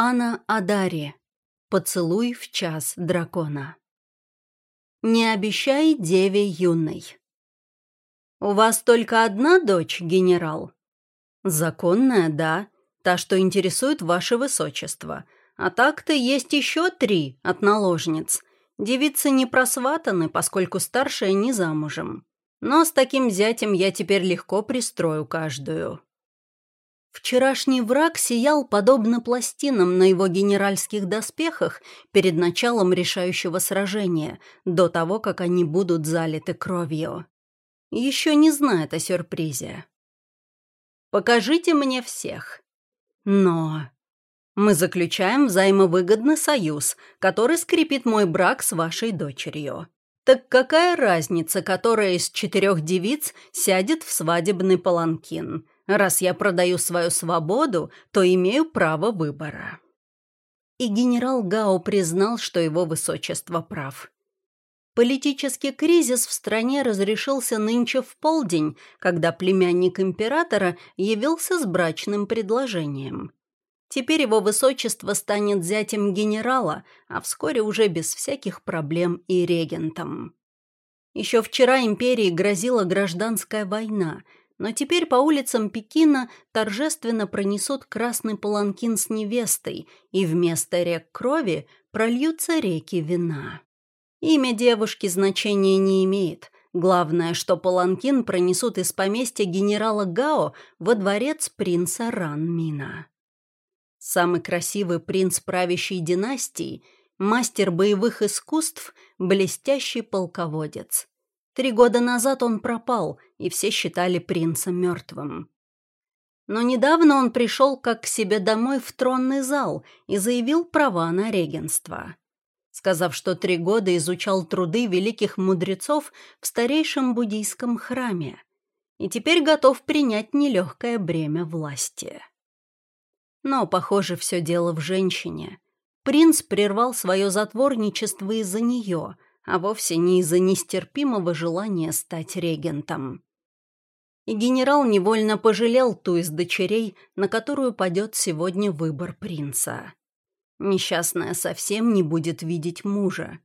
Анна Адари. Поцелуй в час дракона. Не обещай деве юной. У вас только одна дочь, генерал? Законная, да. Та, что интересует ваше высочество. А так-то есть еще три от наложниц. Девицы не просватаны, поскольку старшая не замужем. Но с таким зятем я теперь легко пристрою каждую. Вчерашний враг сиял подобно пластинам на его генеральских доспехах перед началом решающего сражения, до того, как они будут залиты кровью. Еще не знает о сюрпризе. «Покажите мне всех». Но мы заключаем взаимовыгодный союз, который скрепит мой брак с вашей дочерью. Так какая разница, которая из четырех девиц сядет в свадебный паланкин? Раз я продаю свою свободу, то имею право выбора». И генерал Гао признал, что его высочество прав. Политический кризис в стране разрешился нынче в полдень, когда племянник императора явился с брачным предложением. Теперь его высочество станет зятем генерала, а вскоре уже без всяких проблем и регентом. Еще вчера империи грозила гражданская война, но теперь по улицам Пекина торжественно пронесут красный паланкин с невестой, и вместо рек крови прольются реки вина. Имя девушки значения не имеет. Главное, что паланкин пронесут из поместья генерала Гао во дворец принца Ранмина. Самый красивый принц правящей династии, мастер боевых искусств, блестящий полководец. Три года назад он пропал, и все считали принца мертвым. Но недавно он пришел как к себе домой в тронный зал и заявил права на регенство. Сказав, что три года изучал труды великих мудрецов в старейшем буддийском храме и теперь готов принять нелегкое бремя власти. Но, похоже, все дело в женщине. Принц прервал свое затворничество из-за нее, а вовсе не из-за нестерпимого желания стать регентом. И генерал невольно пожалел ту из дочерей, на которую падет сегодня выбор принца. Несчастная совсем не будет видеть мужа.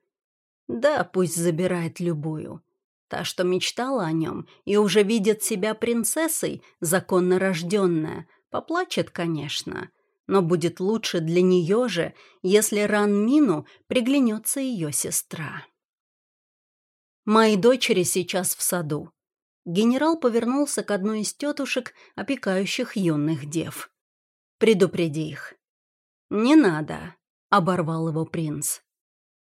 Да, пусть забирает любую. Та, что мечтала о нем и уже видит себя принцессой, законно рожденная, Поплачет, конечно, но будет лучше для нее же, если Ранмину приглянется ее сестра. «Мои дочери сейчас в саду». Генерал повернулся к одной из тетушек, опекающих юных дев. «Предупреди их». «Не надо», — оборвал его принц.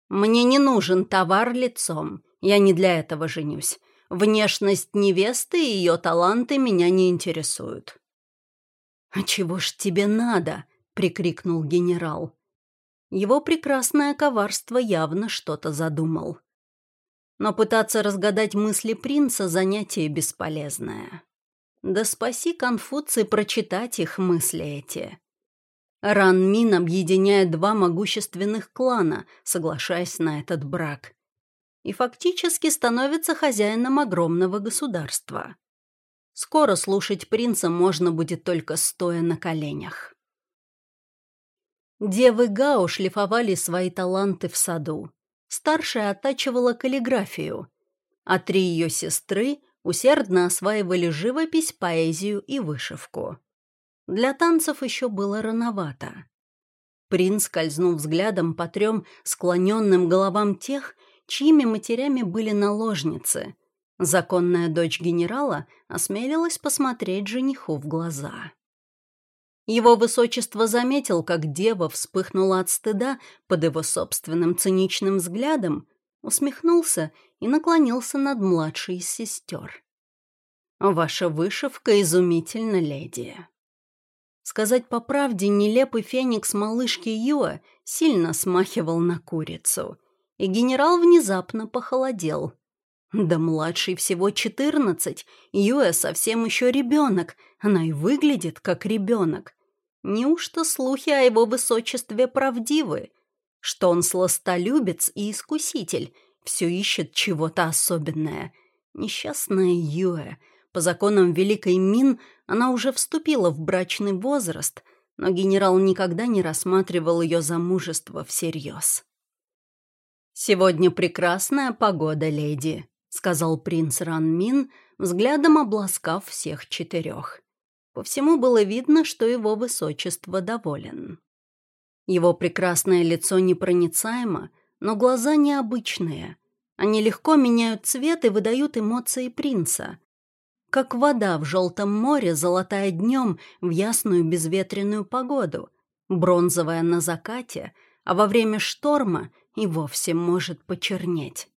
«Мне не нужен товар лицом. Я не для этого женюсь. Внешность невесты и ее таланты меня не интересуют. «А чего ж тебе надо?» — прикрикнул генерал. Его прекрасное коварство явно что-то задумал. Но пытаться разгадать мысли принца — занятие бесполезное. Да спаси Конфуций прочитать их мысли эти. Ранмин объединяет два могущественных клана, соглашаясь на этот брак. И фактически становится хозяином огромного государства. Скоро слушать принца можно будет только стоя на коленях. Девы Гао шлифовали свои таланты в саду. Старшая оттачивала каллиграфию, а три ее сестры усердно осваивали живопись, поэзию и вышивку. Для танцев еще было рановато. Принц скользнул взглядом по трем склоненным головам тех, чьими матерями были наложницы — Законная дочь генерала осмелилась посмотреть жениху в глаза. Его высочество заметил, как дева вспыхнула от стыда под его собственным циничным взглядом, усмехнулся и наклонился над младшей из сестер. «Ваша вышивка изумительна, леди». Сказать по правде, нелепый феникс малышки Юа сильно смахивал на курицу, и генерал внезапно похолодел – да младшей всего четырнадцать, Юэ совсем еще ребенок, она и выглядит как ребенок. Неужто слухи о его высочестве правдивы? Что он сластолюбец и искуситель, все ищет чего-то особенное. Несчастная Юэ. По законам Великой Мин она уже вступила в брачный возраст, но генерал никогда не рассматривал ее замужество всерьез. «Сегодня прекрасная погода, леди», — сказал принц Ранмин, взглядом обласкав всех четырех. По всему было видно, что его высочество доволен. Его прекрасное лицо непроницаемо, но глаза необычные. Они легко меняют цвет и выдают эмоции принца. Как вода в желтом море, золотая днем в ясную безветренную погоду, бронзовая на закате, а во время шторма и вовсе может почернеть.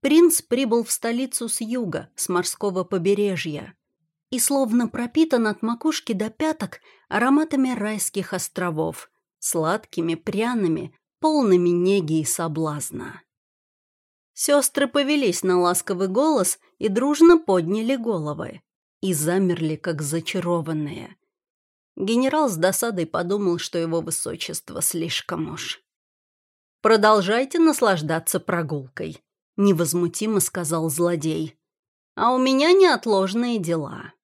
Принц прибыл в столицу с юга, с морского побережья, и словно пропитан от макушки до пяток ароматами райских островов, сладкими, пряными, полными неги и соблазна. Сестры повелись на ласковый голос и дружно подняли головы и замерли, как зачарованные. Генерал с досадой подумал, что его высочество слишком уж. «Продолжайте наслаждаться прогулкой», — невозмутимо сказал злодей. «А у меня неотложные дела.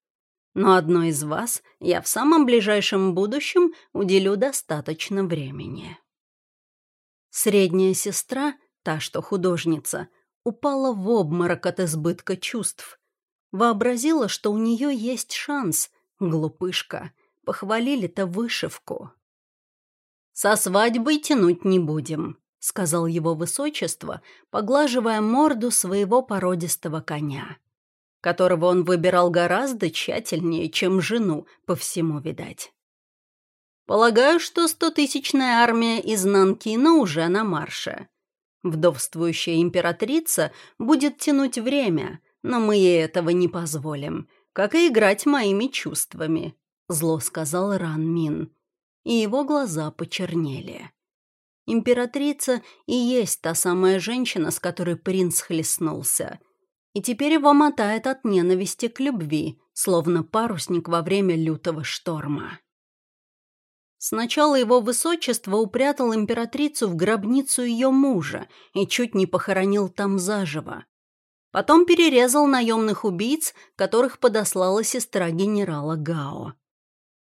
Но одной из вас я в самом ближайшем будущем уделю достаточно времени». Средняя сестра, та, что художница, упала в обморок от избытка чувств. Вообразила, что у нее есть шанс. Глупышка. Похвалили-то вышивку. «Со свадьбой тянуть не будем», — сказал его высочество, поглаживая морду своего породистого коня, которого он выбирал гораздо тщательнее, чем жену, по всему видать. Полагаю, что стотысячная армия из Нанкина уже на марше. Вдовствующая императрица будет тянуть время, но мы ей этого не позволим, как и играть моими чувствами», — зло сказал Ран Мин. И его глаза почернели. Императрица и есть та самая женщина, с которой принц хлестнулся. И теперь его мотает от ненависти к любви, словно парусник во время лютого шторма. Сначала его высочество упрятал императрицу в гробницу ее мужа и чуть не похоронил там заживо. Потом перерезал наемных убийц, которых подослала сестра генерала Гао.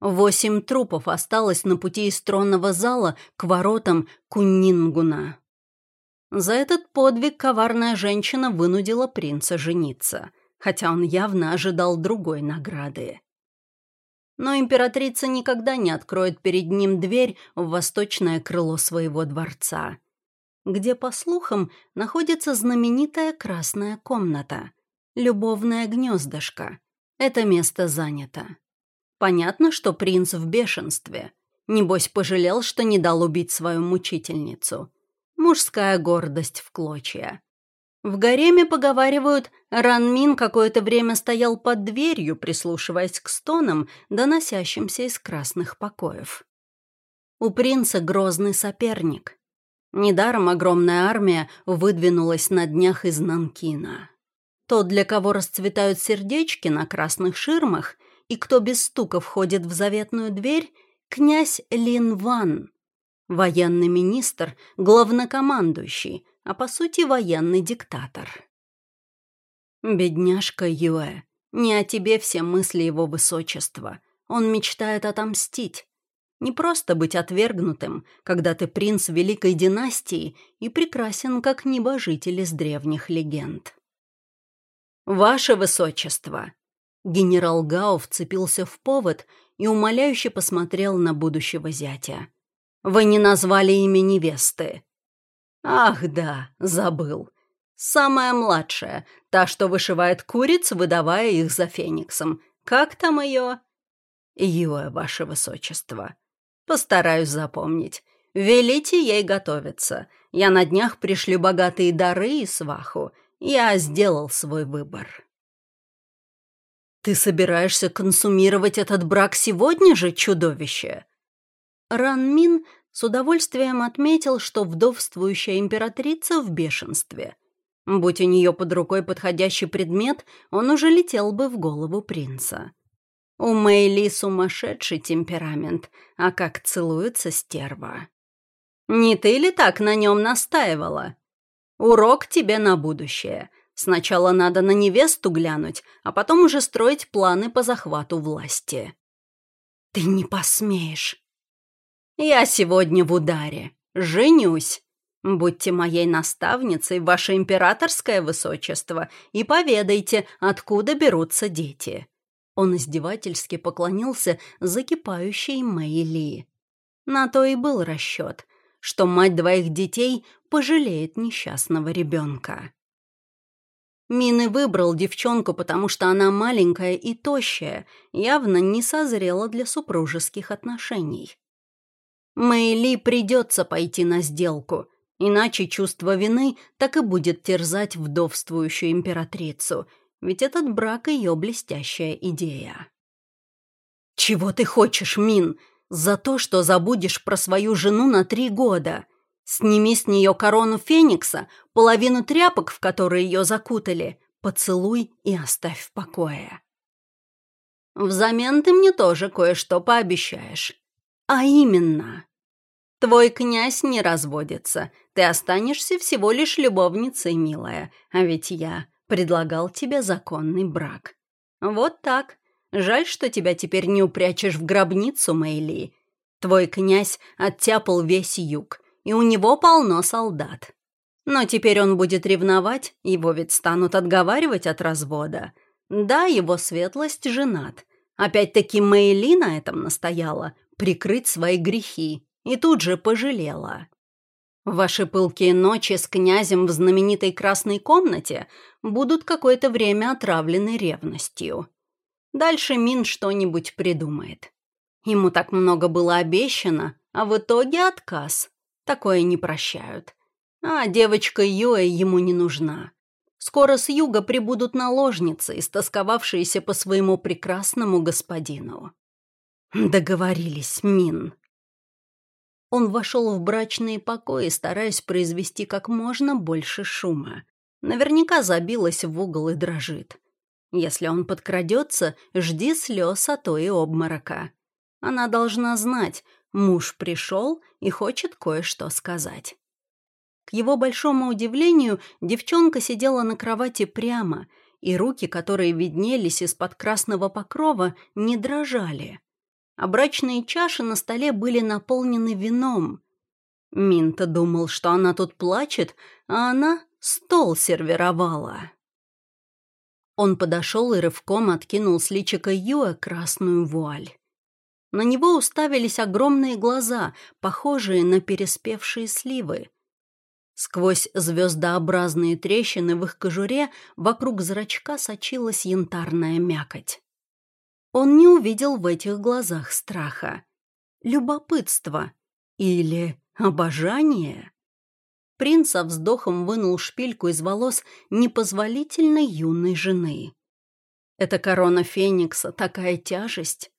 Восемь трупов осталось на пути из тронного зала к воротам Куннингуна. За этот подвиг коварная женщина вынудила принца жениться, хотя он явно ожидал другой награды. Но императрица никогда не откроет перед ним дверь в восточное крыло своего дворца, где, по слухам, находится знаменитая красная комната, любовное гнездышко. Это место занято. Понятно, что принц в бешенстве. Небось, пожалел, что не дал убить свою мучительницу. Мужская гордость в клочья. В гареме, поговаривают, Ранмин какое-то время стоял под дверью, прислушиваясь к стонам, доносящимся из красных покоев. У принца грозный соперник. Недаром огромная армия выдвинулась на днях из Нанкина. Тот, для кого расцветают сердечки на красных ширмах, и кто без стука входит в заветную дверь, князь Лин Ван, военный министр, главнокомандующий, а по сути военный диктатор. Бедняжка Юэ, не о тебе все мысли его высочества. Он мечтает отомстить. Не просто быть отвергнутым, когда ты принц великой династии и прекрасен, как небожитель из древних легенд. «Ваше высочество!» Генерал Гао вцепился в повод и умоляюще посмотрел на будущего зятя. «Вы не назвали имя невесты». «Ах, да, забыл. Самая младшая, та, что вышивает куриц, выдавая их за фениксом. Как там ее?» «Юэ, ваше высочество. Постараюсь запомнить. Велите ей готовиться. Я на днях пришлю богатые дары и сваху. Я сделал свой выбор». «Ты собираешься консумировать этот брак сегодня же, чудовище?» Ранмин с удовольствием отметил, что вдовствующая императрица в бешенстве. Будь у нее под рукой подходящий предмет, он уже летел бы в голову принца. У Мэйли сумасшедший темперамент, а как целуется стерва. «Не ты ли так на нем настаивала? Урок тебе на будущее — Сначала надо на невесту глянуть, а потом уже строить планы по захвату власти. «Ты не посмеешь!» «Я сегодня в ударе. Женюсь. Будьте моей наставницей, ваше императорское высочество, и поведайте, откуда берутся дети». Он издевательски поклонился закипающей Мэйли. На то и был расчет, что мать двоих детей пожалеет несчастного ребенка. Мин и выбрал девчонку, потому что она маленькая и тощая, явно не созрела для супружеских отношений. Мэйли придется пойти на сделку, иначе чувство вины так и будет терзать вдовствующую императрицу, ведь этот брак — ее блестящая идея. «Чего ты хочешь, Мин? За то, что забудешь про свою жену на три года. Сними с нее корону Феникса, половину тряпок, в которые ее закутали, поцелуй и оставь в покое. Взамен ты мне тоже кое-что пообещаешь. А именно, твой князь не разводится, ты останешься всего лишь любовницей, милая, а ведь я предлагал тебе законный брак. Вот так. Жаль, что тебя теперь не упрячешь в гробницу, Мэйли. Твой князь оттяпал весь юг, и у него полно солдат. Но теперь он будет ревновать, его ведь станут отговаривать от развода. Да, его светлость женат. Опять-таки Мэйли на этом настояла, прикрыть свои грехи, и тут же пожалела. Ваши пылкие ночи с князем в знаменитой красной комнате будут какое-то время отравлены ревностью. Дальше Мин что-нибудь придумает. Ему так много было обещано, а в итоге отказ. Такое не прощают. А девочка Юэ ему не нужна. Скоро с юга прибудут наложницы, истосковавшиеся по своему прекрасному господину. Договорились, Мин. Он вошел в брачные покои, стараясь произвести как можно больше шума. Наверняка забилась в угол и дрожит. Если он подкрадется, жди слез, а то и обморока. Она должна знать, муж пришел и хочет кое-что сказать. К его большому удивлению, девчонка сидела на кровати прямо, и руки, которые виднелись из-под красного покрова, не дрожали. А брачные чаши на столе были наполнены вином. Минта думал, что она тут плачет, а она стол сервировала. Он подошел и рывком откинул с личика Юэ красную вуаль. На него уставились огромные глаза, похожие на переспевшие сливы. Сквозь звездообразные трещины в их кожуре вокруг зрачка сочилась янтарная мякоть. Он не увидел в этих глазах страха, любопытства или обожания. Принц со вздохом вынул шпильку из волос непозволительно юной жены. Эта корона Феникса, такая тяжесть.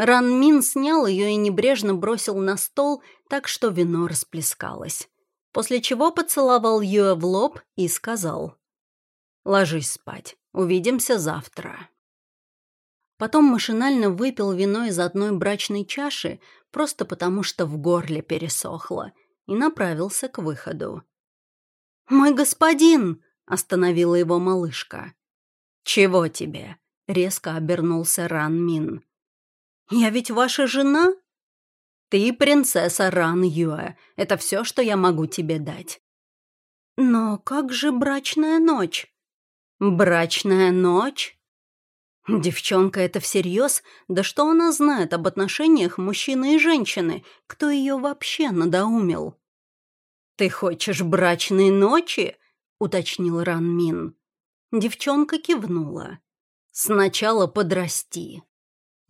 Ранмин снял ее и небрежно бросил на стол, так что вино расплескалось. После чего поцеловал Юэ в лоб и сказал. «Ложись спать. Увидимся завтра». Потом машинально выпил вино из одной брачной чаши, просто потому что в горле пересохло, и направился к выходу. «Мой господин!» — остановила его малышка. «Чего тебе?» — резко обернулся Ран Мин. «Я ведь ваша жена?» «Ты принцесса Ран Юэ. Это все, что я могу тебе дать». «Но как же брачная ночь?» «Брачная ночь?» Девчонка это всерьез? Да что она знает об отношениях мужчины и женщины? Кто ее вообще надоумил? «Ты хочешь брачной ночи?» — уточнил Ранмин. Девчонка кивнула. «Сначала подрасти.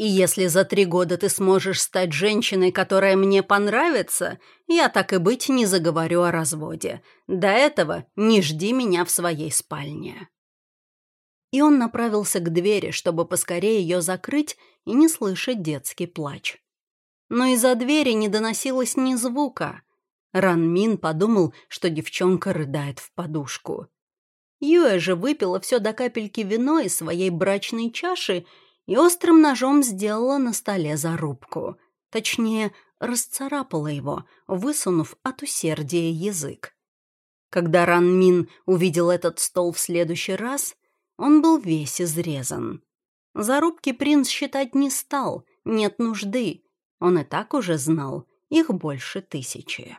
И если за три года ты сможешь стать женщиной, которая мне понравится, я так и быть не заговорю о разводе. До этого не жди меня в своей спальне». И он направился к двери, чтобы поскорее ее закрыть и не слышать детский плач. Но из-за двери не доносилось ни звука — Ранмин подумал, что девчонка рыдает в подушку. Юэ же выпила все до капельки вино из своей брачной чаши и острым ножом сделала на столе зарубку. Точнее, расцарапала его, высунув от усердия язык. Когда Ранмин увидел этот стол в следующий раз, он был весь изрезан. Зарубки принц считать не стал, нет нужды. Он и так уже знал, их больше тысячи.